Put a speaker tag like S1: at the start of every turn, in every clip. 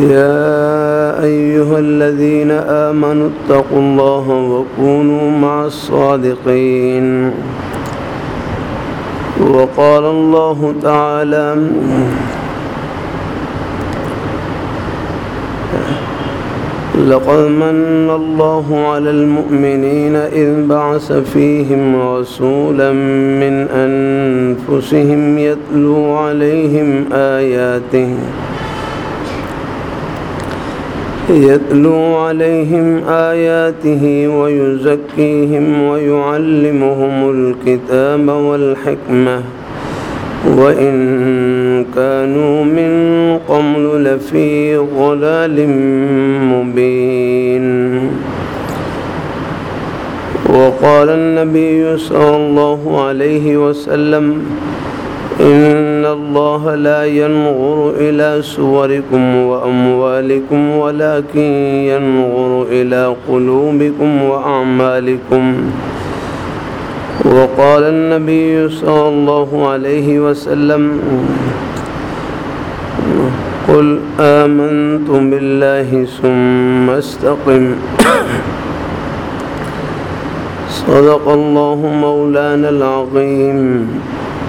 S1: يا أيها الذين آمنوا اتقوا الله وكونوا مع الصادقين. وقال الله تعالى لقد من الله على المؤمنين إذ بعث فيهم رسولا من أنفسهم يتلو عليهم آياته. يتلو عليهم آياته ويزكيهم ويعلمهم الكتاب والحكمة. وإن كانوا من قبل لفي ضلال مبين. وقال النبي صلى الله عليه وسلم إن الله لا ينظر إلى صوركم وأموالكم ولكن ينظر إلى قلوبكم وأعمالكم. وقال النبي صلى الله عليه وسلم قل آمنت بالله ثم استقم. صدق الله مولانا العظيم.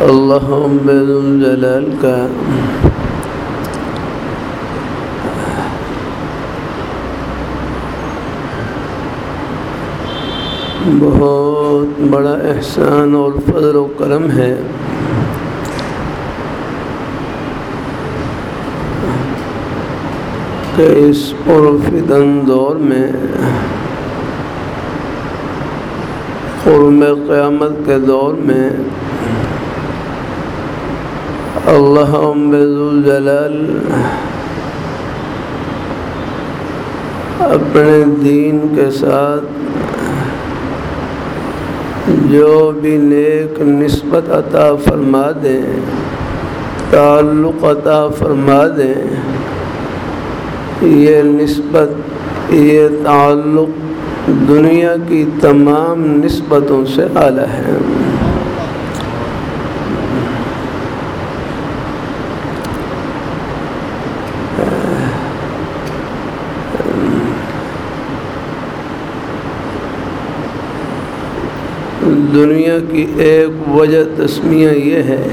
S1: اللہ جلال کا بہت بڑا احسان اور فضل و کرم ہے۔ کہ اس پرفدن دور میں قرم قیامت کے دور میں اللہ الجلال. اپنے دین کے ساتھ جو بھی نیک نسبت عطا فرما دیں تعلق عطا فرما دیں یہ نسبت، یہ تعلق دنیا کی تمام نسبتوں سے اعلیٰ ہے۔ دنیا کی ایک وجہ تسمیہ یہ ہے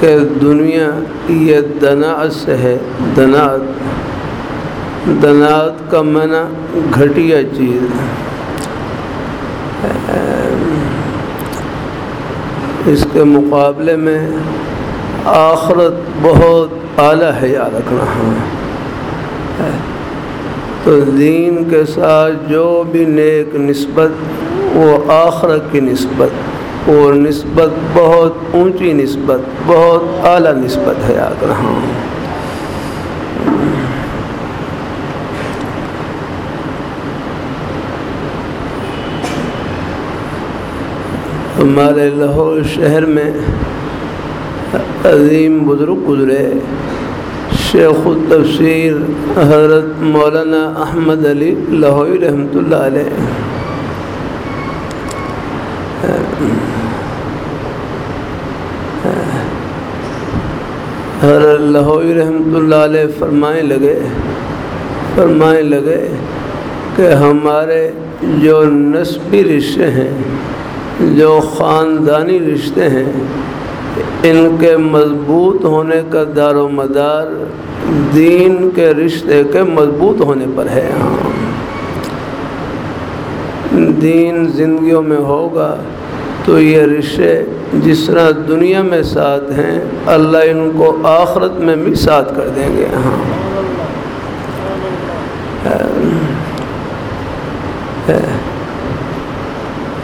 S1: کہ دنیا یہ دناعت سے ہے دنات دنات کا منع گھٹیا چیز اس کے مقابلے میں آخرت بہت اعلیٰ ہے یا رکھنا ہے تو دین کے ساتھ جو بھی نیک نسبت وہ آخرت کی نسبت، وہ نسبت بہت اونچی نسبت، بہت اعلیٰ نسبت ہے آگ رہا ہوں ہمارے لاہور شہر میں عظیم بزرگ گزرے شیخ التفسیر حضرت مولانا احمد علی لاہوری رحمۃ اللہ علیہ۔ حر اللہ رحمۃ اللہ علیہ فرمائیں لگے فرمائیں لگے کہ ہمارے جو نسبی رشتے ہیں، جو خاندانی رشتے ہیں، ان کے مضبوط ہونے کا دار و مدار دین کے رشتے کے مضبوط ہونے پر ہے۔ ہاں۔ دین زندگیوں میں ہوگا تو یہ رشتے جس طرح دنیا میں ساتھ ہیں، اللہ ان کو آخرت میں بھی ساتھ کر دیں گے۔ ہاں۔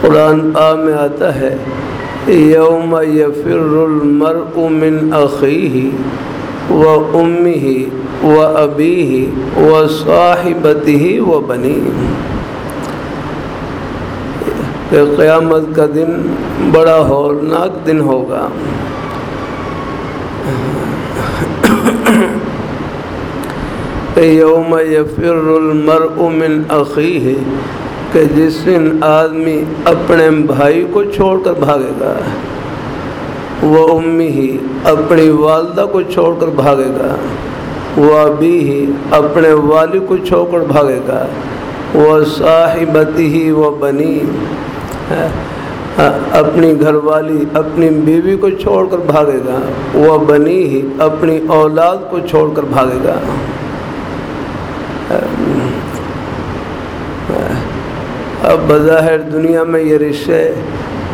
S1: قرآن آ میں آتا ہے، یوم یفر المرء من عقی و امی ہی و ابی ہی و صاحبتی ہی و بنی کہ قیامت کا دن بڑا ہولناک دن ہوگا۔ یوم یفر المرء من عقی کہ جس دن آدمی اپنے بھائی کو چھوڑ کر بھاگے گا، وہ امی ہی اپنی والدہ کو چھوڑ کر بھاگے گا، وہ ابھی ہی اپنے والد کو چھوڑ کر بھاگے گا، وہ صاحبتی ہی وہ بنی اپنی گھر والی اپنی بیوی کو چھوڑ کر بھاگے گا۔ وہ بنی ہی اپنی اولاد کو چھوڑ کر بھاگے گا۔ اب بظاہر دنیا میں یہ رشتے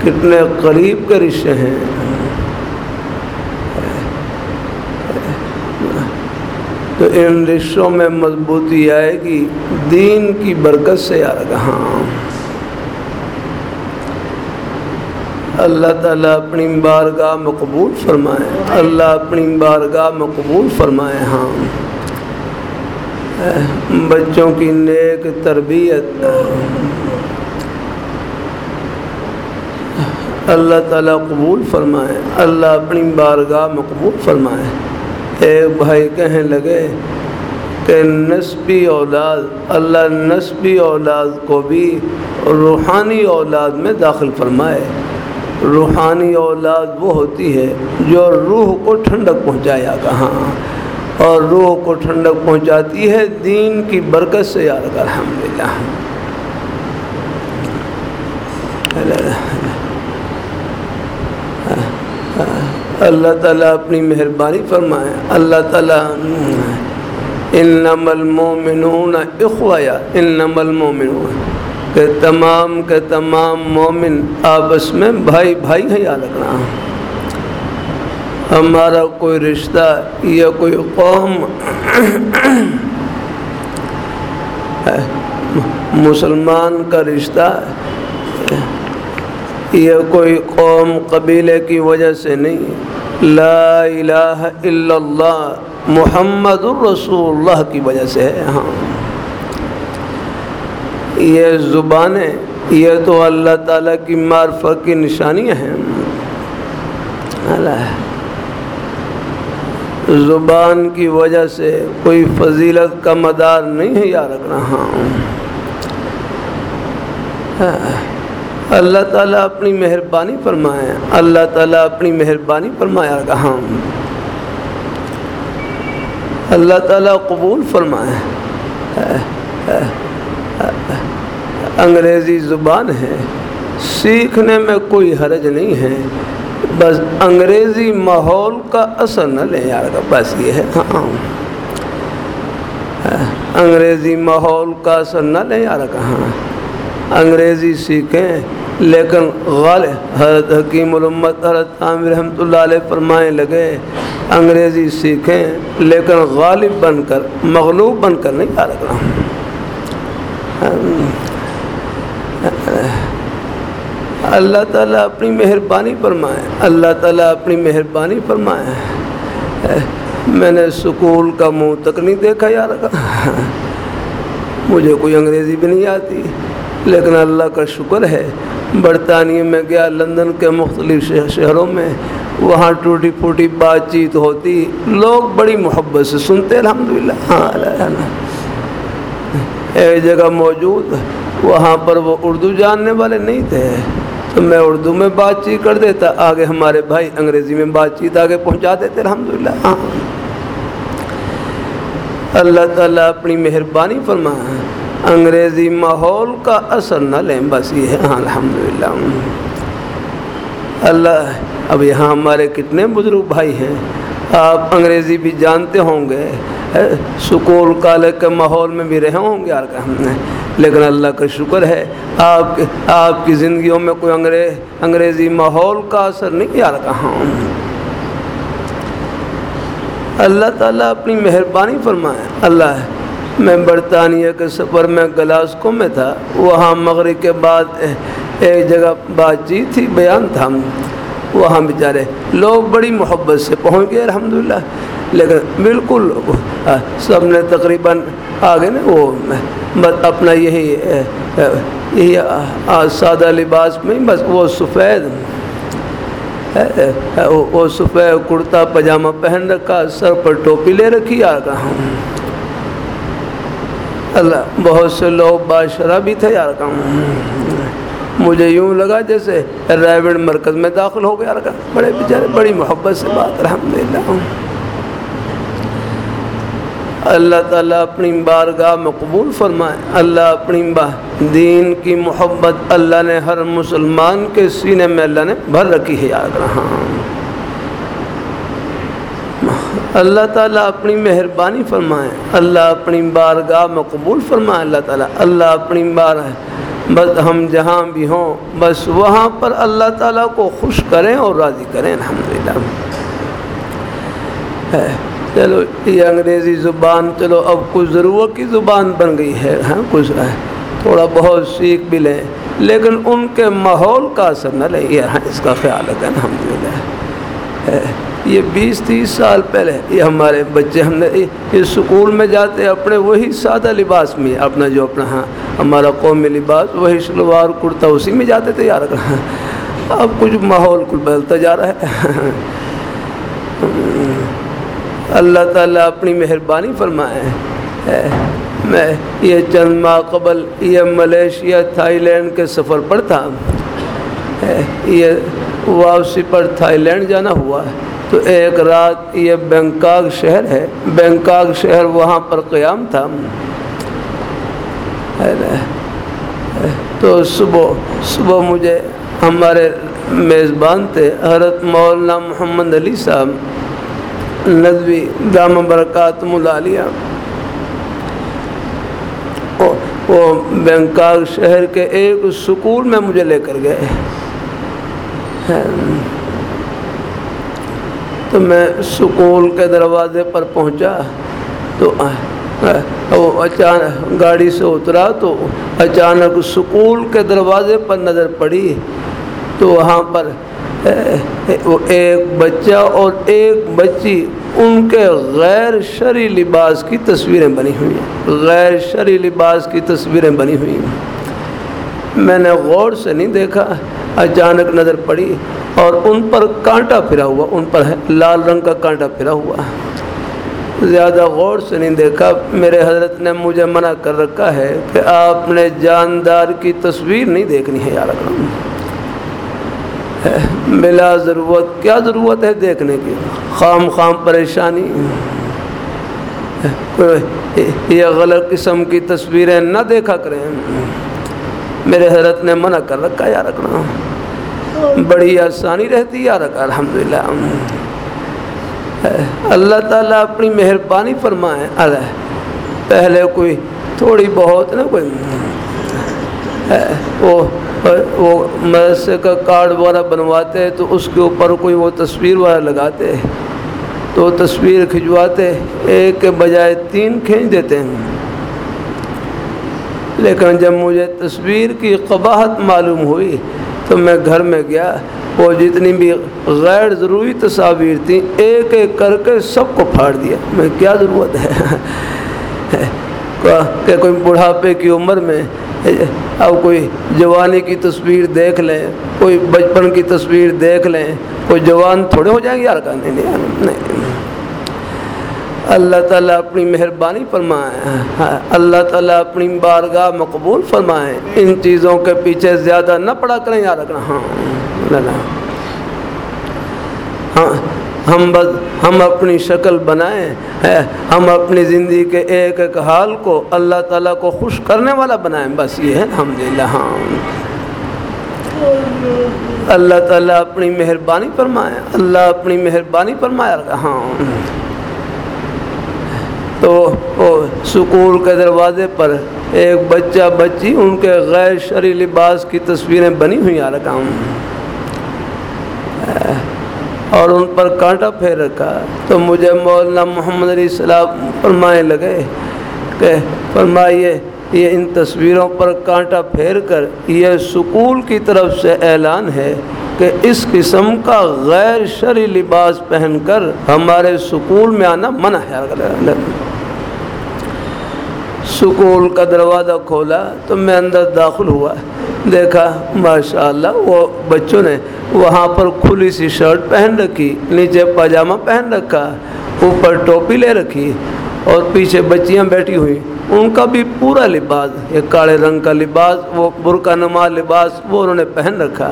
S1: کتنے قریب کے رشتے ہیں۔ تو ان رشتوں میں مضبوطی آئے گی۔ دین کی برکت سے آ رہا ہاں۔ اللہ تعالیٰ اپنی بارگاہ میں قبول فرمائے۔ اللہ اپنی بارگاہ میں قبول فرمائے ہاں۔ بچوں کی نیک تربیت۔ اللہ تعالیٰ قبول فرمائے، اللہ اپنی بارگاہ میں قبول فرمائے۔ ایک بھائی کہنے لگے کہ نسبی اولاد، اللہ نسبی اولاد کو بھی روحانی اولاد میں داخل فرمائے۔ روحانی اولاد وہ ہوتی ہے جو روح کو ٹھنڈک پہنچایا کہاں اور روح کو ٹھنڈک پہنچاتی ہے دین کی برکت سے یاد الحمد للہ اللہ تعالیٰ اپنی مہربانی فرمائے۔ اللہ تعالیٰ ان نمل مومنون اخوایا ان نمل مومنون کہ تمام کے تمام مومن آپس میں بھائی بھائی ہے یاد رکھنا ہمارا کوئی رشتہ یا کوئی قوم مسلمان کا رشتہ یہ کوئی قوم قبیلے کی وجہ سے نہیں۔ لا الہ الا اللہ، محمد الرسول اللہ کی وجہ سے ہے۔ ہاں۔ یہ زبانیں، یہ تو اللہ تعالیٰ کی معرفت کی نشانیاں ہیں۔ زبان کی وجہ سے کوئی فضیلت کا مدار نہیں ہے، یا رکھنا ہاں اللہ تعالیٰ اپنی مہربانی فرمائے۔ اللہ تعالیٰ اپنی مہربانی فرمایا کہاں اللہ تعالیٰ قبول فرمائے۔ انگریزی زبان ہے، سیکھنے میں کوئی حرج نہیں ہے۔ بس انگریزی ماحول کا اثر نہ لیں یار بس یہ ہے۔ ہاں،, ہاں انگریزی ماحول کا اثر نہ لیں یار کہاں انگریزی سیکھیں، لیکن غالب حضرت حکیم الامت، حضرت عامر رحمۃ اللہ علیہ فرمائیں لگے، انگریزی سیکھیں، لیکن غالب بن کر، مغلوب بن کر نہیں آ رکھنا اللہ تعالیٰ اپنی مہربانی فرمائے۔ اللہ تعالیٰ اپنی مہربانی فرمائے۔ میں نے سکول کا منہ تک نہیں دیکھا یار۔ مجھے کوئی انگریزی بھی نہیں آتی۔ لیکن اللہ کا شکر ہے۔ برطانیہ میں گیا، لندن کے مختلف شہروں میں۔ وہاں ٹوٹی پھوٹی بات چیت ہوتی۔ لوگ بڑی محبت سے سنتے الحمد للہ ہاں ایک جگہ موجود وہاں پر وہ اردو جاننے والے نہیں تھے۔ تو میں اردو میں بات چیت کر دیتا، آگے ہمارے بھائی انگریزی میں بات چیت آگے پہنچا دیتے الحمد للہ ہاں۔ اللہ تعالیٰ اپنی مہربانی فرما انگریزی ماحول کا اثر نہ لیں، بس یہ ہے۔ ہاں الحمد للہ اللہ، اب یہاں ہمارے کتنے بزرگ بھائی ہیں؟ آپ انگریزی بھی جانتے ہوں گے۔ سکول کالج کے ماحول میں بھی رہے ہوں گے یار ہم نے۔ لیکن اللہ کا شکر ہے۔ آپ آپ کی زندگیوں میں کوئی انگریز انگریزی ماحول کا اثر نہیں یار کہاں اللہ تعالیٰ اپنی مہربانی فرمائے۔ اللہ میں برطانیہ کے سفر میں گلاسکو میں تھا۔ وہاں مغرب کے بعد ایک جگہ بات چیت تھی، بیان تھا۔ وہاں بیچارے لوگ بڑی محبت سے پہنچ گئے، الحمدللہ۔ لیکن بالکل سب نے تقریباً آگے نا وہ، بس اپنا یہی یہی سادہ لباس میں بس وہ سفید وہ سفید کرتا پاجامہ پہن رکھا، سر پر ٹوپی لے رکھی، آ کہاں اللہ، بہت سے لوگ بادشاہ بھی تھے یار کا مجھے یوں لگا جیسے رائے مرکز میں داخل ہو گیا بڑے بیچارے بڑی محبت سے بات الحمد للہ اللہ تعالیٰ اپنی بارگاہ میں قبول فرمائے۔ اللہ اپنی با دین کی محبت اللہ نے ہر مسلمان کے سینے میں اللہ نے بھر رکھی ہے، یاد رہا۔ اللہ تعالیٰ اپنی مہربانی فرمائے۔ اللہ اپنی بارگاہ میں قبول فرمائے۔ اللہ تعالیٰ اللہ اپنی بار بس ہم جہاں بھی ہوں، بس وہاں پر اللہ تعالیٰ کو خوش کریں اور راضی کریں، الحمدللہ۔ چلو، یہ انگریزی زبان، چلو، اب کچھ ضرورت کی زبان بن گئی ہے ہاں کچھ تھوڑا بہت سیکھ بھی لیں لیکن ان کے ماحول کا اثر نہ لیں یہ ہاں، اس کا خیال رکھیں الحمد للہ یہ بیس تیس سال پہلے، یہ ہمارے بچے، ہم نے یہ سکول میں جاتے، اپنے وہی سادہ لباس میں، اپنا جو اپنا ہاں ہمارا قومی لباس، وہی شلوار، کرتا، اسی میں جاتے تھے یار ہاں۔ اب کچھ ماحول کل بدلتا جا رہا ہے۔ اللہ تعالیٰ اپنی مہربانی فرمائے۔ میں یہ چند ماہ قبل یہ ملیشیا تھائی لینڈ کے سفر پر تھا۔ یہ واپسی پر تھائی لینڈ جانا ہوا۔ ہے تو ایک رات یہ بینکاک شہر ہے۔ بینکاک شہر وہاں پر قیام تھا۔ تو صبح صبح مجھے ہمارے میزبان تھے، حضرت مولانا محمد علی صاحب۔ ندوی دام برکات ملالیہ۔ وہ بینکاک شہر کے ایک سکول میں مجھے لے کر گئے۔ تو میں سکول کے دروازے پر پہنچا تو وہ اچانک گاڑی سے اترا تو اچانک سکول کے دروازے پر نظر پڑی تو وہاں پر ایک بچہ اور ایک بچی ان کے غیر شرعی لباس کی تصویریں بنی ہوئی ہیں۔ غیر شرعی لباس کی تصویریں بنی ہوئی ہیں۔ میں نے غور سے نہیں دیکھا، اچانک نظر پڑی اور ان پر کانٹا پھرا ہوا، ان پر ہے، لال رنگ کا کانٹا پھرا ہوا۔ زیادہ غور سے نہیں دیکھا، میرے حضرت نے مجھے منع کر رکھا ہے کہ آپ نے جاندار کی تصویر نہیں دیکھنی ہے یار اکرم بلا ضرورت، کیا ضرورت ہے دیکھنے کی؟ خام خام پریشانی۔ یہ غلط قسم کی تصویریں نہ دیکھا کریں۔ میرے حضرت نے منع کر رکھا، یا رکھنا بڑی آسانی رہتی، یا رکھا الحمد للہ اللہ تعالیٰ اپنی مہربانی فرمائے۔ ارے، پہلے کوئی تھوڑی بہت نا کوئی۔ وہ وہ مدرسے کا کارڈ وغیرہ بنواتے تو اس کے اوپر کوئی وہ تصویر وغیرہ لگاتے تو تصویر کھنچواتے ایک کے بجائے تین کھینچ دیتے ہیں۔ لیکن جب مجھے تصویر کی قباحت معلوم ہوئی تو میں گھر میں گیا۔ وہ جتنی بھی غیر ضروری تصاویر تھیں، ایک ایک کر کے سب کو پھاڑ دیا۔ میں کیا ضرورت ہے؟ کہ کوئی بڑھاپے کی عمر میں اب کوئی جوانی کی تصویر دیکھ لیں، کوئی بچپن کی تصویر دیکھ لیں، کوئی جوان تھوڑے ہو جائیں گے، یار نہیں نہیں۔ اللہ تعالیٰ اپنی مہربانی فرمائے۔ ہاں، اللہ تعالیٰ اپنی بارگاہ مقبول فرمائے۔ ان چیزوں کے پیچھے زیادہ نہ پڑا کریں، یار رکھنا ہاں ہاں ہم بس ہم اپنی شکل بنائیں ہم اپنی زندگی کے ایک ایک حال کو اللہ تعالیٰ کو خوش کرنے والا بنائیں۔ بس یہ ہے الحمد للہ ہاں اللہ تعالیٰ اپنی مہربانی فرمائے، اللہ اپنی مہربانی فرمایا ہاں۔ تو سکول کے دروازے پر ایک بچہ بچی، ان کے غیر شرعی لباس کی تصویریں بنی ہوئی آ رکھا ہوں اور ان پر کانٹا پھیر رکھا۔ تو مجھے مولانا محمد علیہ السلام فرمائے لگے کہ فرمائیے، یہ ان تصویروں پر کانٹا پھیر کر یہ سکول کی طرف سے اعلان ہے کہ اس قسم کا غیر شرعی لباس پہن کر ہمارے سکول میں آنا منع ہے۔ سکول کا دروازہ کھولا تو میں اندر داخل ہوا۔ دیکھا ماشاء اللہ وہ بچوں نے وہاں پر کھلی سی شرٹ پہن رکھی، نیچے پاجامہ پہن رکھا، اوپر ٹوپی لے رکھی اور پیچھے بچیاں بیٹھی ہوئی ان کا بھی پورا لباس، یہ کالے رنگ کا لباس، وہ برقع نما لباس، وہ انہوں نے پہن رکھا۔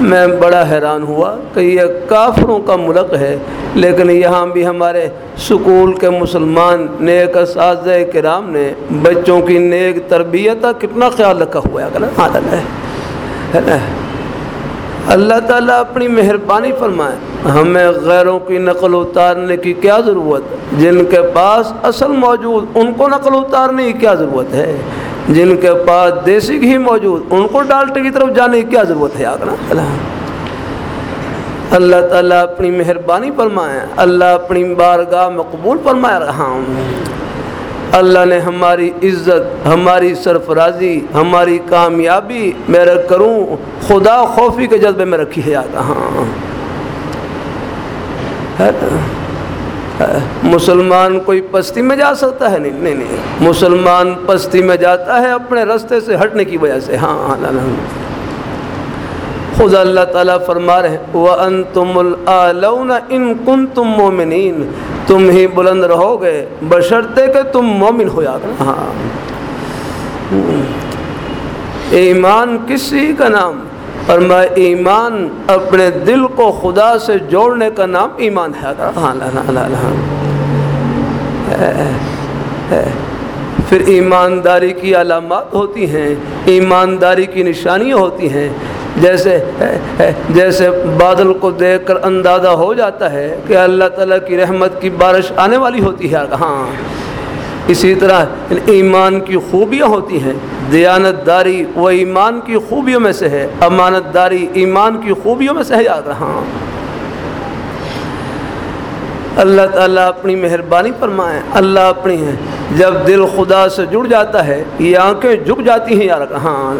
S1: میں بڑا حیران ہوا کہ یہ کافروں کا ملک ہے، لیکن یہاں بھی ہمارے سکول کے مسلمان نیک اساتذہ کرام نے بچوں کی نیک تربیت کا کتنا خیال رکھا ہوا ہے اللہ تعالیٰ اپنی مہربانی فرمائے، ہمیں غیروں کی نقل اتارنے کی کیا ضرورت؟ جن کے پاس اصل موجود، ان کو نقل اتارنے کی کیا ضرورت ہے؟ جن کے پاس دیسی گھی موجود، ان کو ڈالٹے کی طرف جانے کی کیا ضرورت ہے؟ آگنا اللہ تعالیٰ اپنی مہربانی فرمائے، اللہ اپنی بارگاہ مقبول فرمایا رہا ہوں اللہ نے ہماری عزت، ہماری سرفرازی، ہماری کامیابی میرا کروں، خدا خوفی کے جذبے میں رکھی ہے۔ آگا ہاں۔ مسلمان کوئی پستی میں جا سکتا ہے؟ نہیں نہیں نہیں۔ مسلمان پستی میں جاتا ہے اپنے رستے سے ہٹنے کی وجہ سے۔ ہاں ہاں خدا اللہ تعالیٰ فرما رہے وہ ان تم ان کن تم مومنین تم ہی بلند رہو گے بشرتے کہ تم مومن ہو۔ جاتا ہاں۔ ایمان، کسی کا نام اور میں ایمان اپنے دل کو خدا سے جوڑنے کا نام ایمان ہے۔ پھر ایمانداری کی علامات ہوتی ہیں، ایمانداری کی نشانیاں ہوتی ہیں۔ جیسے جیسے بادل کو دیکھ کر اندازہ ہو جاتا ہے کہ اللہ تعالیٰ کی رحمت کی بارش آنے والی ہوتی ہے۔ ہاں۔ اسی طرح ایمان کی خوبیاں ہوتی ہیں دیانت داری وہ ایمان کی خوبیوں میں سے ہے۔ امانت داری ایمان کی خوبیوں میں سے ہے، یاد رہا اللہ تعالیٰ اپنی مہربانی فرمائے اللہ اپنی ہے۔ جب دل خدا سے جڑ جاتا ہے، یہ آنکھیں جھک جاتی ہیں یار ہاں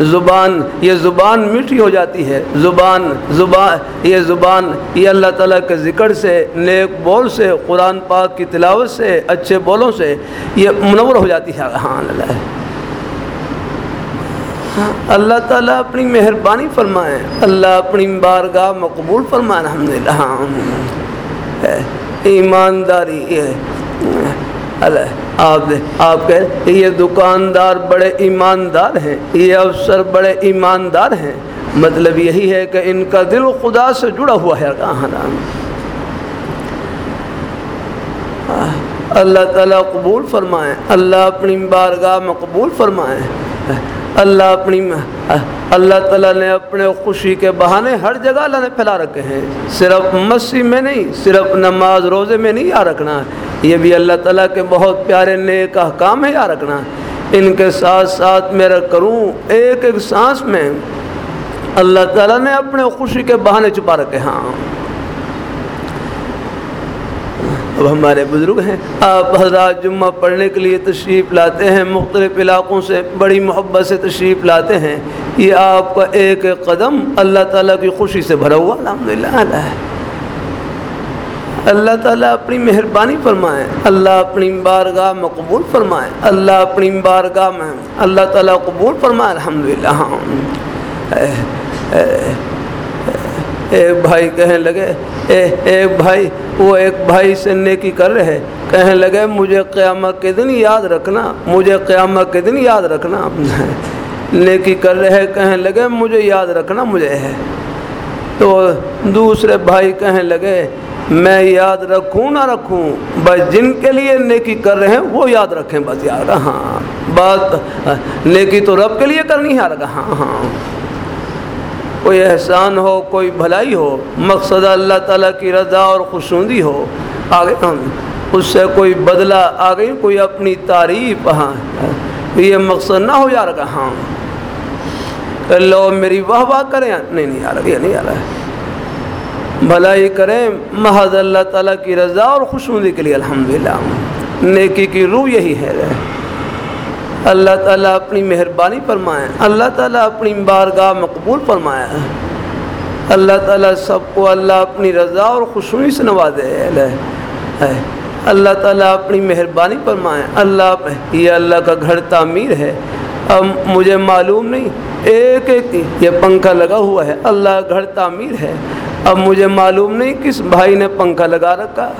S1: زبان، یہ زبان میٹھی ہو جاتی ہے۔ زبان زبان، یہ زبان، یہ اللہ تعالیٰ کے ذکر سے، نیک بول سے، قرآن پاک کی تلاوت سے، اچھے بولوں سے یہ منور ہو جاتی ہے۔ ہاں اللہ۔ اللہ تعالیٰ اپنی مہربانی فرمائے۔ اللہ اپنی بارگاہ مقبول فرمائے الحمد للہ ہاں ایمانداری آپ آپ کہ یہ دکاندار بڑے ایماندار ہیں، یہ افسر بڑے ایماندار ہیں۔ مطلب یہی ہے کہ ان کا دل خدا سے جڑا ہوا ہے۔ کہاں اللہ تعالیٰ قبول فرمائیں اللہ اپنی بارگاہ میں قبول فرمائیں اللہ اپنی اللہ تعالیٰ نے اپنے خوشی کے بہانے ہر جگہ اللہ نے پھیلا رکھے ہیں۔ صرف مسیح میں نہیں، صرف نماز روزے میں نہیں یاد رکھنا۔ یہ بھی اللہ تعالیٰ کے بہت پیارے نیک احکام ہے یاد رکھنا۔ ان کے ساتھ ساتھ میرا کروں ایک ایک سانس میں اللہ تعالیٰ نے اپنے خوشی کے بہانے چھپا رکھے ہاں اب ہمارے بزرگ ہیں، آپ حضرات جمعہ پڑھنے کے لیے تشریف لاتے ہیں، مختلف علاقوں سے بڑی محبت سے تشریف لاتے ہیں۔ یہ آپ کا ایک قدم اللہ تعالیٰ کی خوشی سے بھرا ہوا الحمد للہ اللہ تعالیٰ اپنی مہربانی فرمائے، اللہ اپنی بارگاہ میں قبول فرمائے، اللہ اپنی بارگاہ میں اللہ تعالیٰ قبول فرمائے الحمد للہ ہاں۔ ایک بھائی کہنے لگے، اے ایک بھائی، وہ ایک بھائی سے نیکی کر رہے کہنے لگے، مجھے قیامت کے دن یاد رکھنا، مجھے قیامت کے دن یاد رکھنا۔ نیکی کر رہے کہنے لگے، مجھے یاد رکھنا مجھے ہے۔ تو دوسرے بھائی کہنے لگے، میں یاد رکھوں نہ رکھوں، بس جن کے لیے نیکی کر رہے ہیں، وہ یاد رکھیں، بس یاد ہاں بات، نیکی تو رب کے لیے کرنی ہے ہاں ہاں۔ کوئی احسان ہو، کوئی بھلائی ہو، مقصد اللہ تعالیٰ کی رضا اور خوشوندی ہو، آگے ہم، اس سے کوئی بدلہ آ گئی کوئی اپنی تعریف ہاں یہ مقصد نہ ہو جا رہا ہاں۔ لو میری واہ واہ کریں ہاں، نہیں نہیں آ رہا یہ نہیں آ رہا ہے بھلائی کریں محض اللہ تعالیٰ کی رضا اور خوشوندی کے لیے، الحمدللہ۔ نیکی کی روح یہی ہے۔ اللہ تعالیٰ اپنی مہربانی فرمائے اللہ تعالیٰ اپنی بارگاہ مقبول فرمایا اللہ تعالیٰ سب کو اللہ اپنی رضا اور خوشنوئی سے نوازے اللہ تعالیٰ اپنی مہربانی فرمائے اللہ یہ اللہ کا گھر تعمیر ہے۔ اب مجھے معلوم نہیں۔ ایک ایک یہ پنکھا لگا ہوا ہے۔ اللہ گھر تعمیر ہے۔ اب مجھے معلوم نہیں کس بھائی نے پنکھا لگا رکھا۔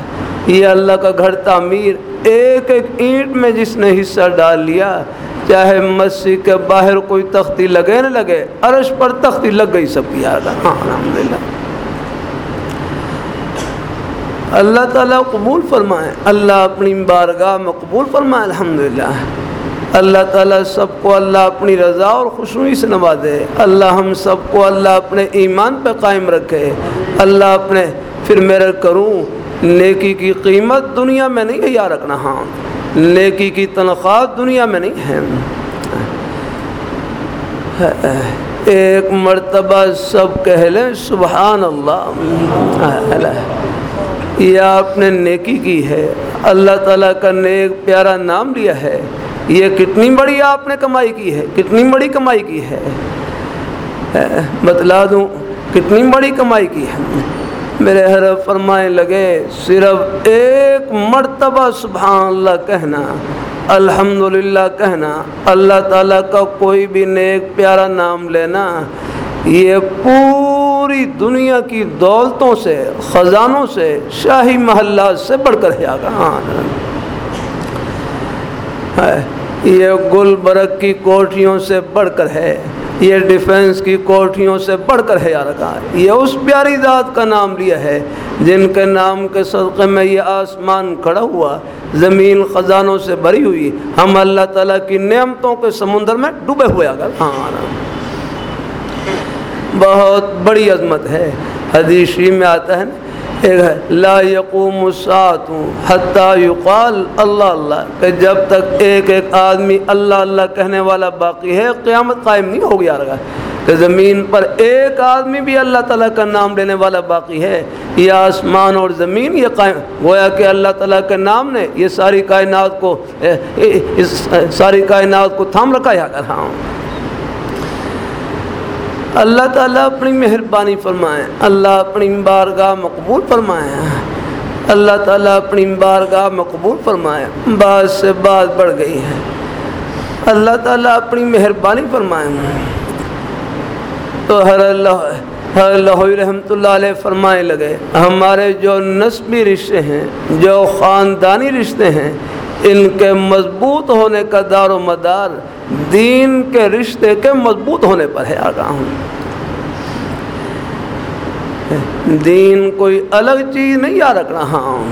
S1: یہ اللہ کا گھر تعمیر۔ ایک ایک اینٹ میں جس نے حصہ ڈال لیا، چاہے مسجد کے باہر کوئی تختی لگے نہ لگے، عرش پر تختی لگ گئی سب کی یاد۔ ہاں الحمد للہ اللہ تعالیٰ قبول فرمائے، اللہ اپنی بارگاہ میں قبول فرمائے الحمد للہ اللہ تعالیٰ سب کو اللہ اپنی رضا اور خوشنوئی سے نوازے۔ اللہ ہم سب کو اللہ اپنے ایمان پہ قائم رکھے۔ اللہ اپنے، پھر میرے کروں نیکی کی قیمت دنیا میں نہیں ہے، یا رکھنا ہاں۔ نیکی کی تنخواہ دنیا میں نہیں ہے۔ ایک مرتبہ سب کہہ لیں، سبحان اللہ۔ یہ آپ نے نیکی کی ہے۔ اللہ تعالیٰ کا نیک، پیارا نام لیا ہے۔ یہ کتنی بڑی آپ نے کمائی کی ہے، کتنی بڑی کمائی کی ہے۔ بتلا دوں، کتنی بڑی کمائی کی ہے۔ میرے حرف فرمائے لگے، صرف ایک مرتبہ سبحان اللہ کہنا، الحمدللہ کہنا، اللہ تعالیٰ کا کوئی بھی نیک پیارا نام لینا، یہ پوری دنیا کی دولتوں سے، خزانوں سے، شاہی محلات سے بڑھ کر آگا یہ گل برگ کی کوٹھیوں سے بڑھ کر ہے۔ یہ ڈیفنس کی کوٹھیوں سے بڑھ کر ہے یار یہ اس پیاری ذات کا نام لیا ہے، جن کے نام کے صدقے میں یہ آسمان کھڑا ہوا، زمین خزانوں سے بھری ہوئی۔ ہم اللہ تعالیٰ کی نعمتوں کے سمندر میں ڈوبے ہوئے اگر ہاں۔ بہت بڑی عظمت ہے۔ حدیثی میں آتا ہے نا ہے لا یقوم الساعت حتیٰ یقال اللہ اللہ کہ جب تک ایک ایک آدمی اللہ اللہ کہنے والا باقی ہے، قیامت قائم نہیں ہو گیا رہا کہ زمین پر ایک آدمی بھی اللہ تعالیٰ کا نام لینے والا باقی ہے، یہ آسمان اور زمین یہ قائم۔ گویا کہ اللہ تعالیٰ کے نام نے یہ ساری کائنات کو اس ساری کائنات کو تھام رکھا ہے۔ اگر ہاں اللہ تعالیٰ اپنی مہربانی فرمائیں اللہ اپنی بارگاہ مقبول فرمائیں اللہ تعالیٰ اپنی بارگاہ مقبول فرمائیں بعض سے بات بڑھ گئی ہے۔ اللہ تعالیٰ اپنی مہربانی فرمائیں تو ہر اللہ ہر اللہ رحمۃ اللہ علیہ فرمائے لگے۔ ہمارے جو نسبی رشتے ہیں، جو خاندانی رشتے ہیں ان کے مضبوط ہونے کا دار و مدار دین کے رشتے کے مضبوط ہونے پر ہے آگاہ ہوں۔ دین کوئی الگ چیز نہیں یاد رکھ رہا ہوں۔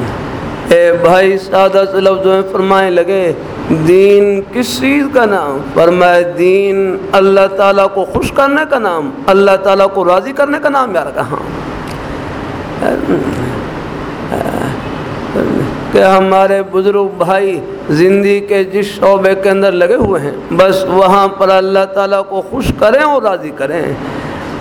S1: اے بھائی سادہ سے لفظوں میں فرمائے لگے، دین کس چیز کا نام؟ فرمائے دین اللہ تعالیٰ کو خوش کرنے کا نام، اللہ تعالیٰ کو راضی کرنے کا نام یاد رکھا ہوں۔ کہ ہمارے بزرگ بھائی زندگی کے جس شعبے کے اندر لگے ہوئے ہیں، بس وہاں پر اللہ تعالیٰ کو خوش کریں اور راضی کریں،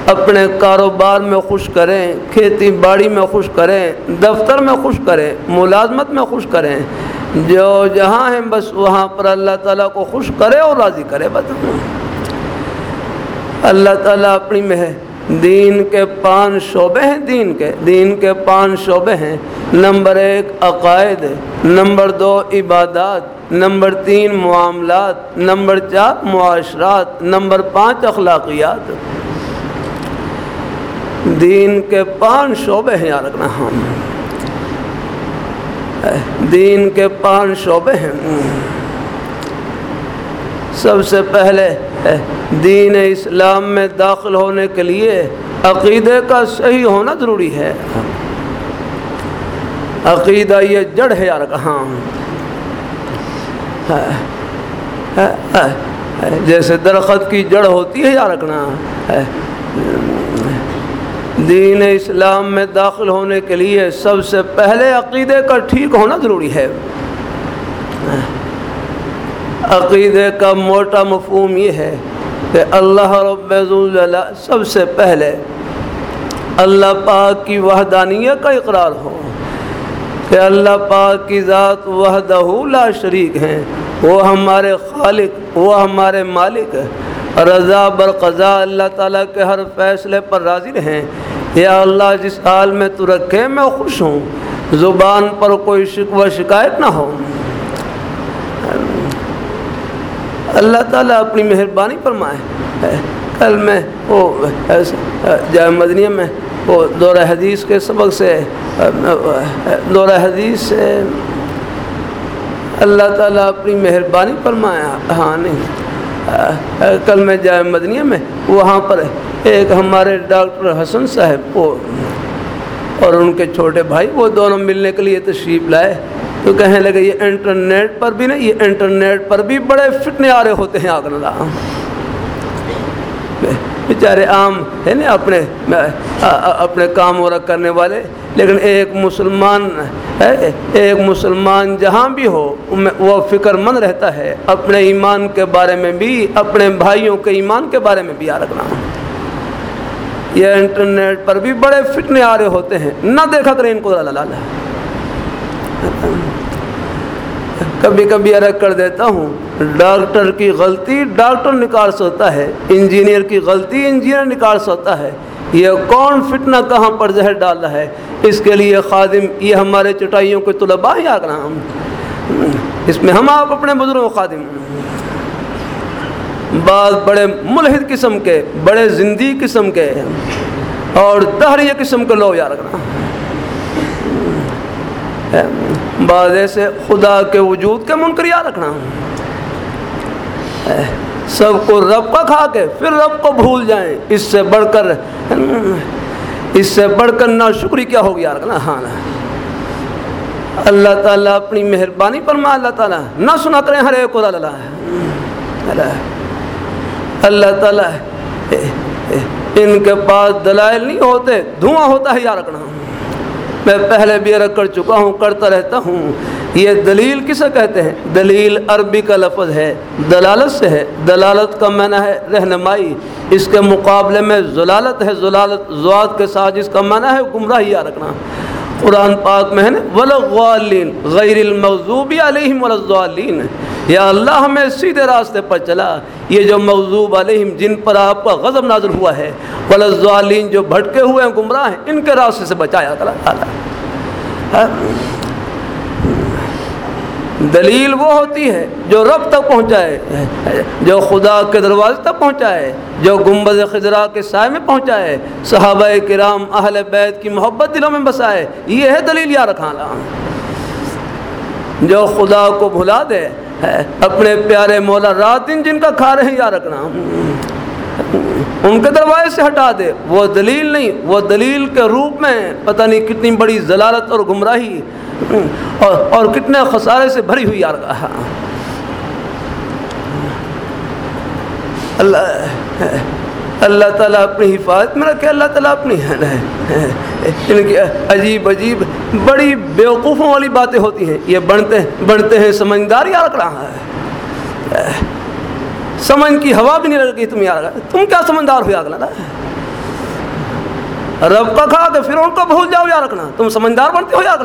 S1: اپنے کاروبار میں خوش کریں، کھیتی باڑی میں خوش کریں، دفتر میں خوش کریں، ملازمت میں خوش کریں، جو جہاں ہیں بس وہاں پر اللہ تعالیٰ کو خوش کرے اور راضی کرے بس اللہ تعالیٰ اپنی میں ہے۔ دین کے پانچ شعبے ہیں، دین کے دین کے پانچ شعبے ہیں۔ نمبر ایک، عقائد۔ نمبر دو، عبادات۔ نمبر تین، معاملات۔ نمبر چار، معاشرات۔ نمبر پانچ، اخلاقیات۔ دین کے پانچ شعبے ہیں، یاد رکھنا ہم۔ دین کے پانچ شعبے ہیں۔ سب سے پہلے دین اسلام میں داخل ہونے کے لیے عقیدے کا صحیح ہونا ضروری ہے۔ عقیدہ یہ جڑ ہے یار کہاں جیسے درخت کی جڑ ہوتی ہے یار رکھنا دین اسلام میں داخل ہونے کے لیے سب سے پہلے عقیدے کا ٹھیک ہونا ضروری ہے۔ عقیدے کا موٹا مفہوم یہ ہے کہ اللہ رب سب سے پہلے اللہ پاک کی وحدانیت کا اقرار ہو کہ اللہ پاک کی ذات وحدہ لا شریک ہیں، وہ ہمارے خالق، وہ ہمارے مالک رضا برقضا اللہ تعالیٰ کے ہر فیصلے پر راضی رہیں۔ یا اللہ، جس حال میں تو رکھے میں خوش ہوں، زبان پر کوئی شکوہ شکایت نہ ہو۔ اللہ تعالیٰ اپنی مہربانی فرمائے۔ کل میں وہ جامع مدنیہ میں وہ دورہ حدیث کے سبق سے، دورہ حدیث سے اللہ تعالیٰ اپنی مہربانی فرمایا۔ ہاں نہیں۔ کل میں جامع مدنیہ میں وہاں پر ایک ہمارے ڈاکٹر حسن صاحب وہ اور ان کے چھوٹے بھائی وہ دونوں ملنے کے لیے تشریف لائے۔ تو کہنے لگے یہ انٹرنیٹ پر بھی نہیں، یہ انٹرنیٹ پر بھی بڑے فتنے آ رہے ہوتے ہیں آگن اللہ بیچارے عام ہے نا اپنے اپنے کام اور کرنے والے۔ لیکن ایک مسلمان ہے، ایک مسلمان جہاں بھی ہو وہ فکر مند رہتا ہے اپنے ایمان کے بارے میں بھی، اپنے بھائیوں کے ایمان کے بارے میں بھی، آ، رکھنا۔ یہ انٹرنیٹ پر بھی بڑے فتنے آ رہے ہوتے ہیں۔ نہ دیکھا کریں ان کو اللہ کبھی کبھی ارگ کر دیتا ہوں۔ ڈاکٹر کی غلطی ڈاکٹر نکال سکتا ہے، انجینئر کی غلطی انجینئر نکال سکتا ہے۔ یہ کون فتنہ کہاں پر زہر ڈال رہا ہے؟ اس کے لیے خادم، یہ ہمارے چٹائیوں کے طلباء ہی آگرہ ہم۔ اس میں ہم آپ اپنے بزرگوں خادم۔ بعض بڑے ملحد قسم کے، بڑے زندگی قسم کے اور دہری قسم کے لوگ یاد رکھنا بعض ایسے خدا کے وجود کے منکر یاد رکھنا سب کو رب کا کھا کے پھر رب کو بھول جائیں۔ اس سے بڑھ کر اس سے بڑھ کر نہ شکری کیا ہوگی؟ یار نا ہاں،, ہاں اللہ تعالیٰ اپنی مہربانی پر ماں اللہ تعالیٰ نہ سنا کریں ہر ایک اللہ تعالیٰ ان کے پاس دلائل نہیں ہوتے، دھواں ہوتا ہے یا رکھنا میں پہلے بھی عرق کر چکا ہوں، کرتا رہتا ہوں۔ یہ دلیل کسے کہتے ہیں؟ دلیل عربی کا لفظ ہے، دلالت سے ہے۔ دلالت کا معنی ہے رہنمائی۔ اس کے مقابلے میں ضلالت ہے ضلالت زواد کے ساتھ جس کا معنی ہے گمراہی یا رکھنا قرآن پاک میں ہے نا ولغالین غیر المغضوب علیہم ولغالین یا اللہ ہمیں سیدھے راستے پر چلا، یہ جو مغضوب علیہم جن پر آپ کا غضب نازل ہوا ہے ولغالین جو بھٹکے ہوئے ہیں، گمراہ ہیں، ان کے راستے سے بچایا تعالیٰ۔ دلیل وہ ہوتی ہے جو رب تک پہنچائے، جو خدا کے دروازے تک پہنچائے، جو گنبد خضرا کے سائے میں پہنچائے، صحابہ کرام، اہل بیت کی محبت دلوں میں بسائے، یہ ہے دلیل یا رکھانا جو خدا کو بھلا دے، اپنے پیارے مولا رات دن جن کا کھا رہے ہیں، یا رکھنا۔ ان کے دروازے سے ہٹا دے۔ وہ دلیل نہیں، وہ دلیل کے روپ میں پتہ نہیں کتنی بڑی ضلالت اور گمراہی اور اور کتنے خسارے سے بھری ہوئی یار اللہ اللہ تعالیٰ اپنی حفاظت، میں رکھے اللہ تعالیٰ اپنی ان یعنی کی عجیب عجیب بڑی بیوقوفوں والی باتیں ہوتی ہیں، یہ بنتے بنتے ہیں، سمجھدار یار رکھ رہا ہے سمجھ کی ہوا بھی نہیں لگی تم یار تم کیا سمجھدار ہو یاد لگا رب کا کھا کے پھر ان کو بھول جاؤ یا رکھنا تم سمجھدار بنتے ہو یا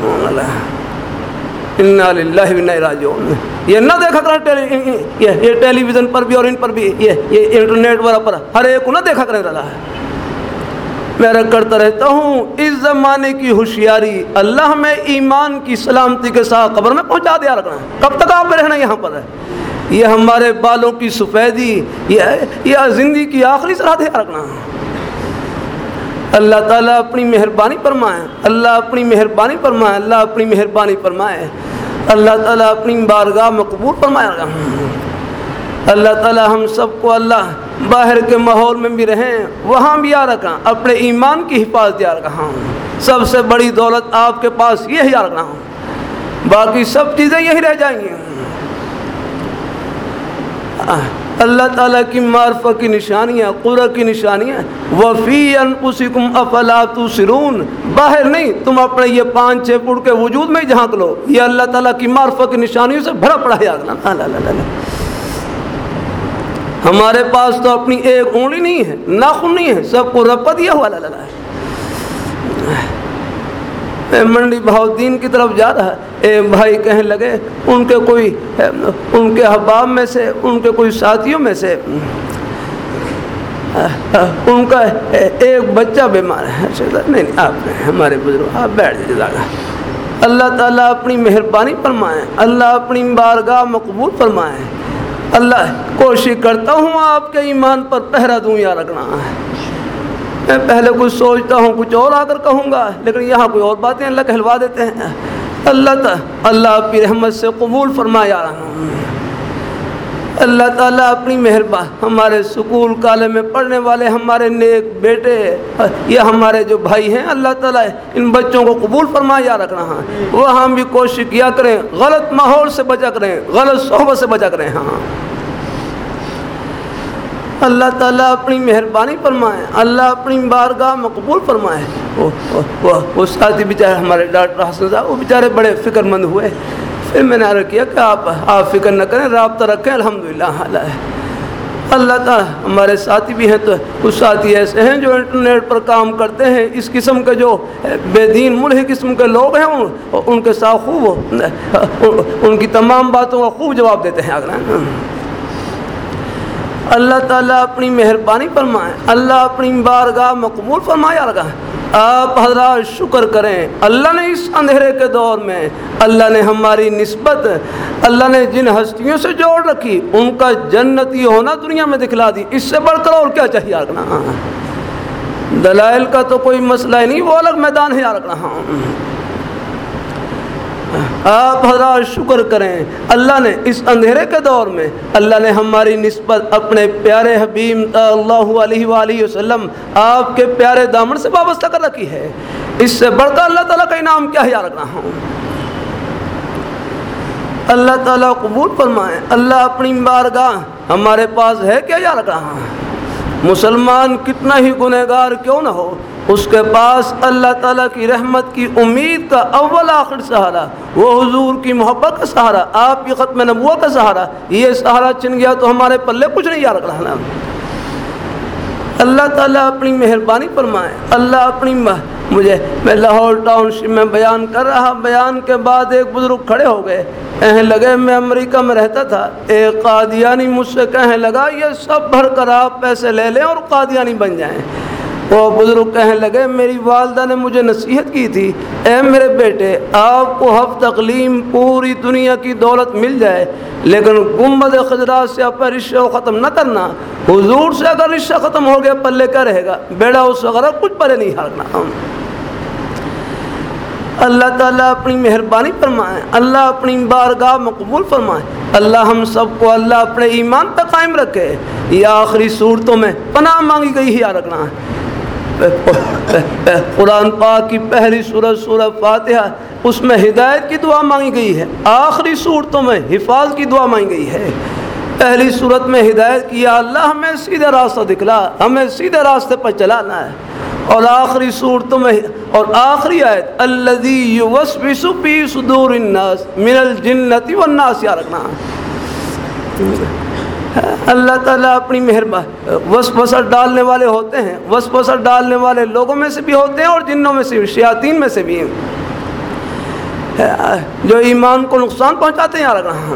S1: رکھنا یہ نہ دیکھا کریں یہ ٹیلی ویژن پر بھی اور ان پر بھی یہ یہ انٹرنیٹ وغیرہ پر ہر ایک کو نہ دیکھا کریں رہا ہے میں کرتا رہتا ہوں اس زمانے کی ہوشیاری اللہ میں ایمان کی سلامتی کے ساتھ قبر میں پہنچا دیا رکھنا کب تک آپ رہنا یہاں پر ہے یہ ہمارے بالوں کی سفیدی یہ زندگی کی آخری سرحد دیا رکھنا اللہ تعالیٰ اپنی مہربانی فرمائے، اللہ اپنی مہربانی فرمائے، اللہ اپنی مہربانی فرمائے۔ اللہ تعالیٰ اپنی بارگاہ مقبول فرمائے۔ گا اللہ تعالیٰ ہم سب کو اللہ باہر کے ماحول میں بھی رہیں، وہاں بھی آ رکھا اپنے ایمان کی حفاظت یاد رکھا ہوں سب سے بڑی دولت آپ کے پاس یہ یاد رکھا ہوں باقی سب چیزیں یہی رہ جائیں گی۔ اللہ تعالیٰ کی معرفت کی نشانیاں، قرہ کی نشانیاں۔ وفی انفسکم افلاۃ سرون باہر نہیں، تم اپنے یہ پانچ چھ فٹ کے وجود میں ہی جھانک لو۔ یہ اللہ تعالیٰ کی معرفت کی نشانیوں سے بھرا پڑا ہے۔ ہمارے پاس تو اپنی ایک اونلی نہیں ہے، ناخن نہیں ہے، سب کو رب دیا ہوا۔ اللہ ہے منڈی بہاؤدین کی طرف جا رہا ہے۔ اے بھائی کہنے لگے، ان کے کوئی ان کے احباب میں سے، ان کے کوئی ساتھیوں میں سے، ان کا ایک بچہ بیمار ہے۔ اچھا، اچھا، نہیں نہیں، آپ ہمارے بزرگ، آپ بیٹھ جائیے اللہ تعالیٰ اپنی مہربانی فرمائیں اللہ اپنی بارگاہ مقبول فرمائیں اللہ، کوشش کرتا ہوں آپ کے ایمان پر پہرا دوں یا رکھنا۔ ہے میں پہلے کچھ سوچتا ہوں، کچھ اور آ کر کہوں گا، لیکن یہاں کوئی اور باتیں اللہ کہلوا دیتے ہیں۔ اللہ تعالیٰ اللہ کی رحمت سے قبول فرمایا۔ رہا ہوں اللہ تعالیٰ اپنی مہربان ہمارے سکول کالے میں پڑھنے والے، ہمارے نیک بیٹے یہ ہمارے جو بھائی ہیں، اللہ تعالیٰ ان بچوں کو قبول فرمایا رکھ رہا ہے۔ وہ ہم بھی کوشش کیا کریں، غلط ماحول سے بچا کریں، غلط صحبت سے بچا کریں۔ ہاں اللہ تعالیٰ اپنی مہربانی فرمائے، اللہ اپنی بارگاہ مقبول فرمائے۔ وہ ساتھی بیچارے ہمارے ڈاکٹر حسن صاحب، وہ بیچارے بڑے فکر مند ہوئے۔ پھر میں نے عرض کیا کہ آپ آپ فکر نہ کریں، رابطہ رکھیں الحمد للہ اللہ تعالیٰ، ہمارے ساتھی بھی ہیں تو کچھ ساتھی ایسے ہیں جو انٹرنیٹ پر کام کرتے ہیں، اس قسم کے جو بے دین، ملح قسم کے لوگ ہیں، ان کے ساتھ خوب، ان کی تمام باتوں کا خوب جواب دیتے ہیں۔ اگر اللہ تعالیٰ اپنی مہربانی فرمائے، اللہ اپنی بارگاہ مقبول فرمایا لگا آپ حضرات شکر کریں، اللہ نے اس اندھیرے کے دور میں اللہ نے ہماری نسبت، اللہ نے جن ہستیوں سے جوڑ رکھی، ان کا جنتی ہونا دنیا میں دکھلا دی۔ اس سے بڑھ کر اور کیا چاہیے رکھنا دلائل کا تو کوئی مسئلہ ہی نہیں، وہ الگ میدان ہے رکھنا آپ حضرات شکر کریں، اللہ نے اس اندھیرے کے دور میں اللہ نے ہماری نسبت اپنے پیارے حبیب اللہ علیہ وآلہ وسلم آپ کے پیارے دامن سے وابستہ کر رکھی ہے۔ اس سے بڑھ کر اللہ تعالیٰ کا انعام کیا یاد رکھ رہا ہوں اللہ تعالیٰ قبول فرمائے، اللہ اپنی بارگاہ ہمارے پاس ہے کیا یاد رکھ رہا مسلمان کتنا ہی گنہگار کیوں نہ ہو اس کے پاس اللہ تعالیٰ کی رحمت کی امید کا اول آخر سہارا، وہ حضور کی محبت کا سہارا، آپ کی ختم نبوہ کا سہارا۔ یہ سہارا چن گیا تو ہمارے پلے کچھ نہیں یاد رہا اللہ تعالیٰ اپنی مہربانی فرمائے۔ اللہ اپنی مجھے، میں لاہور ٹاؤن شپ میں بیان کر رہا، بیان کے بعد ایک بزرگ کھڑے ہو گئے۔ کہنے لگے، میں امریکہ میں رہتا تھا۔ ایک قادیانی، مجھ سے کہنے لگا، یہ سب بھر کر آپ پیسے لے لیں اور قادیانی بن جائیں۔ وہ بزرگ کہنے لگے، میری والدہ نے مجھے نصیحت کی تھی، اے میرے بیٹے، آپ کو ہف تقلیم پوری دنیا کی دولت مل جائے، لیکن گمبد خجرات سے اپنا رشتہ کو ختم نہ کرنا۔ حضور سے اگر رشتہ ختم ہو گیا، پلے کا رہے گا۔ بیڑا اس وغیرہ کچھ پلے نہیں ہارنا۔ اللہ تعالیٰ اپنی مہربانی فرمائے، اللہ اپنی بارگاہ مقبول فرمائے۔ اللہ ہم سب کو اللہ اپنے ایمان پہ قائم رکھے۔ یہ آخری صورتوں میں پناہ مانگی گئی ہی رکھنا۔ ہے قرآن پاک کی پہلی سورج سورہ فاتحہ، اس میں ہدایت کی دعا مانگی گئی ہے۔ آخری صورتوں میں حفاظ کی دعا مانگی گئی ہے۔ پہلی صورت میں ہدایت کیا اللہ، ہمیں سیدھے راستہ دکھلا، ہمیں سیدھے راستے پر چلانا ہے۔ اور آخری صورتوں میں، اور آخری آیت، الذی صدور الناس من الجنتی والناس، یا رکھنا اللہ تعالیٰ اپنی مہربانی وس وسر ڈالنے والے ہوتے ہیں۔ وس وسر ڈالنے والے لوگوں میں سے بھی ہوتے ہیں اور جنوں میں سے بھی، شیاطین میں سے بھی ہیں۔ جو ایمان کو نقصان پہنچاتے ہیں، یار رہا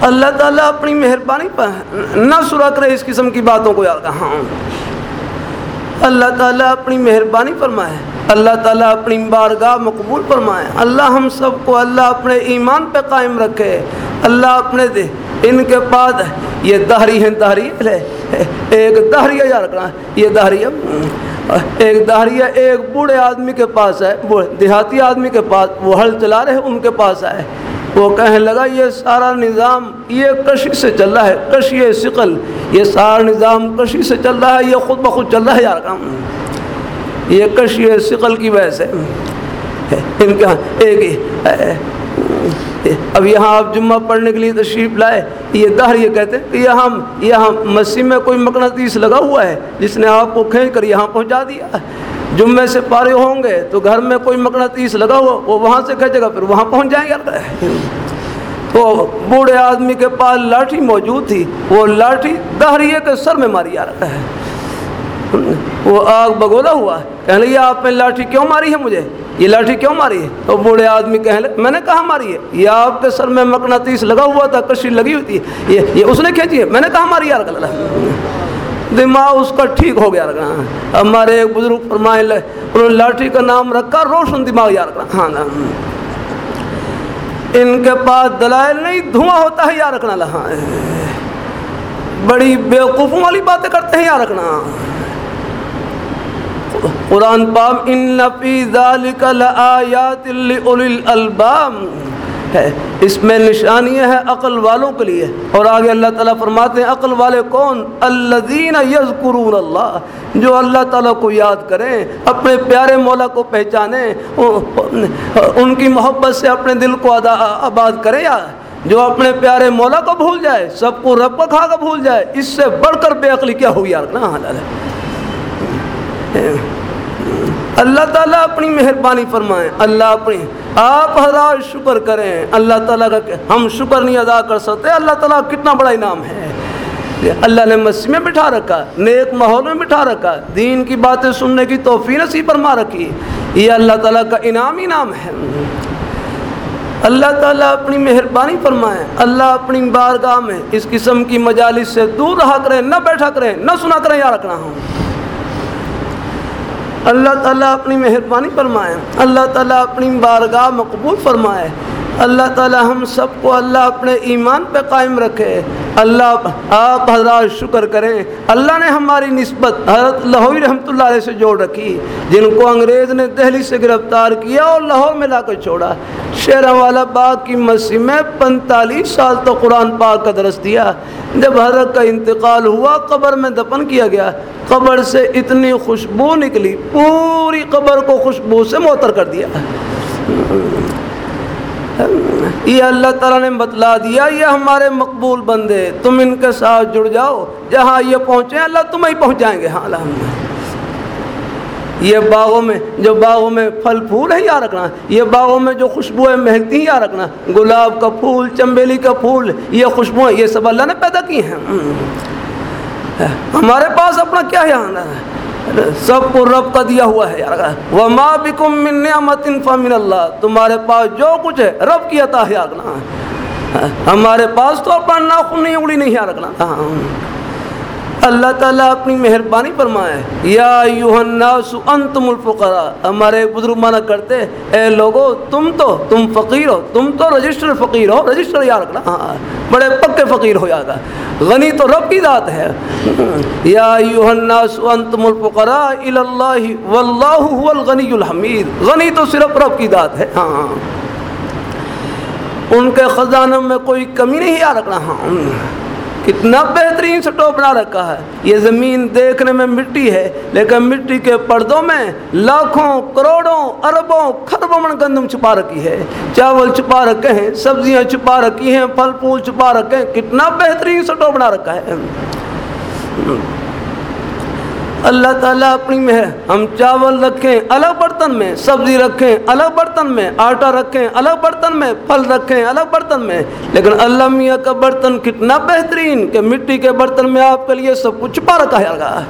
S1: اللہ تعالیٰ اپنی مہربانی پر نہ سرخ رہے اس قسم کی باتوں کو یاد رہا ہوں اللہ تعالیٰ اپنی مہربانی فرمائے۔ اللہ تعالیٰ اپنی بارگاہ مقبول فرمائے۔ اللہ ہم سب کو اللہ اپنے ایمان پہ قائم رکھے۔ اللہ اپنے دے ان کے بعد یہ دہری ہیں، دہری ایک دہریہ یا رکھنا یہ دہریہ ایک دہریہ ایک بوڑھے آدمی کے پاس ہے دیہاتی آدمی کے پاس، وہ ہل چلا رہے ان کے پاس آئے وہ کہنے لگا، یہ سارا نظام، یہ کشی سے چل رہا ہے، کشی سقل یہ سارا نظام کشی سے چل رہا ہے، یہ خود بخود چل رہا ہے، یار کام یہ کشی سقل کی وجہ سے۔ ان کا ہاں، ایک اب یہاں آپ جمعہ پڑھنے کے لیے تشریف لائے، یہ دہر یہ کہتے ہیں کہ یہاں یہاں مسیح میں کوئی مقناطیس لگا ہوا ہے، جس نے آپ کو کھینچ کر یہاں پہنچا دیا جمعے سے پارے ہوں گے تو گھر میں کوئی مقناطیس لگا ہوا، وہ وہاں سے کھینچے گا، پھر وہاں پہنچ جائیں گے تو بوڑھے آدمی کے پاس لاٹھی موجود تھی، وہ لاٹھی دہریے کے سر میں ماری آ رہا ہے۔ وہ آگ بگولا ہوا ہے۔ کہنے لگے آپ نے لاٹھی کیوں ماری ہے مجھے؟ یہ لاٹھی کیوں ماری ہے؟ تو بوڑھے آدمی کہنے لگے، میں نے کہا ماری ہے؟ یہ آپ کے سر میں مقناطیس لگا ہوا تھا، کشی لگی ہوئی تھی۔ یہ یہ اس نے کھینچی ہے۔ میں نے کہا ماری، یار دماغ اس کا ٹھیک ہو گیا رکھنا ہمارے ایک بزرگ فرمائے انہوں نے لاٹھی کا نام رکھا، روشن دماغ، یار رکھنا ہاں ان کے پاس دلائل نہیں، دھواں ہوتا ہے، یار رکھنا لہاں بڑی بیوقوفوں والی باتیں کرتے ہیں، یار رکھنا قرآن پام ان فی ذالک لآیات لاولی الالبام ہے۔ اس میں نشانیاں ہے عقل والوں کے لیے۔ اور آگے اللہ تعالیٰ فرماتے ہیں، عقل والے کون؟ الذین یذکرون اللہ جو اللہ تعالیٰ کو یاد کریں، اپنے پیارے مولا کو پہچانیں، ان کی محبت سے اپنے دل کو آباد کریں، یا جو اپنے پیارے مولا کو بھول جائے، سب کو رب کو کھا کر بھول جائے، اس سے بڑھ کر بے عقلی کیا ہوگی یار؟ نا حال ہے اللہ تعالیٰ اپنی مہربانی فرمائیں، اللہ اپنی، آپ حضرات شکر کریں۔ اللہ تعالیٰ کا ہم شکر نہیں ادا کر سکتے، اللہ تعالیٰ کتنا بڑا انعام ہے۔ اللہ نے مسجد میں بٹھا رکھا، نیک ماحول میں بٹھا رکھا، دین کی باتیں سننے کی توفی نصیب فرما رکھی۔ یہ اللہ تعالیٰ کا انعام انعام ہے۔ اللہ تعالیٰ اپنی مہربانی فرمائیں، اللہ اپنی بارگاہ میں اس قسم کی مجالس سے دور رہا کریں، نہ بیٹھا کریں، نہ سنا کریں، یا رکھنا ہوں۔ اللہ تعالیٰ اپنی مہربانی فرمائے۔ اللہ تعالیٰ اپنی بارگاہ مقبول فرمائے۔ اللہ تعالی ہم سب کو اللہ اپنے ایمان پہ قائم رکھے۔ اللہ آپ حضرات شکر کریں۔ اللہ نے ہماری نسبت حضرت لاہوری رحمۃ اللہ علیہ سے جوڑ رکھی۔ جن کو انگریز نے دہلی سے گرفتار کیا اور لاہور میں لا کر چھوڑا۔ شیر والا باغ کی مسیح میں پینتالیس سال تو قرآن پاک کا درس دیا۔ جب حضرت کا انتقال ہوا، قبر میں دفن کیا گیا۔ قبر سے اتنی خوشبو نکلی، پوری قبر کو خوشبو سے معطر کر دیا۔ یہ اللہ تعالیٰ نے بتلا دیا، یہ ہمارے مقبول بندے، تم ان کے ساتھ جڑ جاؤ، جہاں یہ پہنچے اللہ تمہیں پہنچائیں گے۔ ہاں الحمد یہ باغوں میں، جو باغوں میں پھل پھول ہے یا رکھنا۔ یہ باغوں میں جو خوشبوئیں مہکتی ہیں یا رکھنا۔ گلاب کا پھول چمبیلی کا پھول، یہ خوشبوئیں، یہ سب اللہ نے پیدا کی ہیں۔ ہمارے پاس اپنا کیا ہے؟ ہاں، سب کو رب کا دیا ہوا ہے۔ یار وہ ماں بکم من نعمت فمن اللہ تمہارے پاس جو کچھ ہے، رب کی عطا ہے رکھنا ہاں، ہمارے پاس تو اپنا ناخن نہیں، اڑی نہیں رکھنا ہاں۔ اللہ تعالیٰ اپنی مہربانی فرمائے۔ یا الناس انتم الفقراء۔ ہمارے بزرگ مانا کرتے اے لوگو، تم تو، تم فقیر ہو، تم تو رجسٹر فقیر ہو، رجسٹر یاد رکھنا۔ ہاں بڑے پکے فقیر ہو جاتا غنی تو رب کی ذات ہے۔ یا الناس انتم الفقراء اللہ، واللہ هو الغنی الحمید۔ غنی تو صرف رب کی ذات ہے۔ ہاں, ہاں۔ ان کے خزانوں میں کوئی کمی نہیں، یاد رکھنا۔ ہاں۔, ہاں۔ کتنا بہترین سٹو بنا رکھا ہے۔ یہ زمین دیکھنے میں مٹی ہے، لیکن مٹی کے پردوں میں لاکھوں، کروڑوں، اربوں خربوں من گندم چھپا رکھی ہے۔ چاول چھپا رکھے ہیں، سبزیاں چھپا رکھی ہیں، پھل پھول چھپا رکھے ہیں۔ کتنا بہترین سٹو بنا رکھا ہے۔ اللہ تعالیٰ اپنی مہر ہم چاول رکھیں، الگ برتن میں سبزی رکھیں، الگ برتن میں آٹا رکھیں، الگ برتن میں پھل رکھیں، الگ برتن میں۔ لیکن اللہ میاں کا برتن کتنا بہترین کہ مٹی کے برتن میں آپ کے لیے سب کچھ چھپا رکھا ہے۔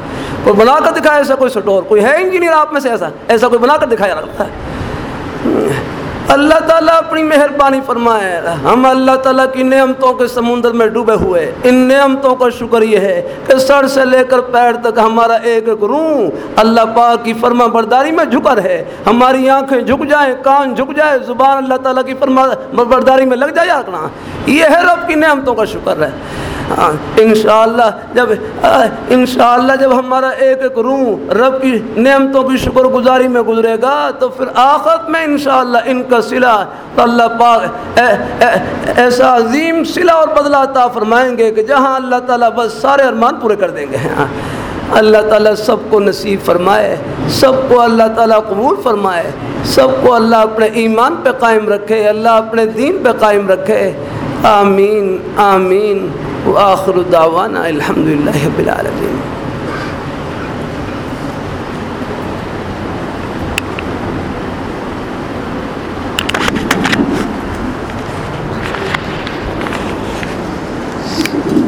S1: کوئی بنا کر دکھایا ایسا کوئی سٹور، کوئی ہے انجینئر آپ میں سے ایسا؟ ایسا کوئی بنا کر دکھایا رکھتا ہے اللہ تعالیٰ اپنی مہربانی فرمائے۔ ہم اللہ تعالیٰ کی نعمتوں کے سمندر میں ڈوبے ہوئے۔ ان نعمتوں کا شکر یہ ہے کہ سر سے لے کر پیر تک ہمارا ایک ایک روح اللہ پاک کی فرما برداری میں جھکر ہے۔ ہماری آنکھیں جھک جائیں، کان جھک جائے زبان اللہ تعالیٰ کی فرما برداری میں لگ جائے۔ رکھنا یہ ہے رب کی نعمتوں کا شکر ہے۔ ہاں، انشاءاللہ جب انشاءاللہ جب ہمارا ایک ایک روح رب کی نعمتوں کی شکر گزاری میں گزرے گا تو پھر آخرت میں انشاءاللہ ان کا صلہ تو اللہ پاک ایسا عظیم صلہ اور بدلہ عطا فرمائیں گے کہ جہاں اللہ تعالیٰ بس سارے ارمان پورے کر دیں گے۔ ہاں۔ اللہ تعالیٰ سب کو نصیب فرمائے، سب کو اللہ تعالیٰ قبول فرمائے، سب کو اللہ اپنے ایمان پہ قائم رکھے، اللہ اپنے دین پہ قائم رکھے۔ آمین آمین۔ وآخر دعوانا الحمد لله رب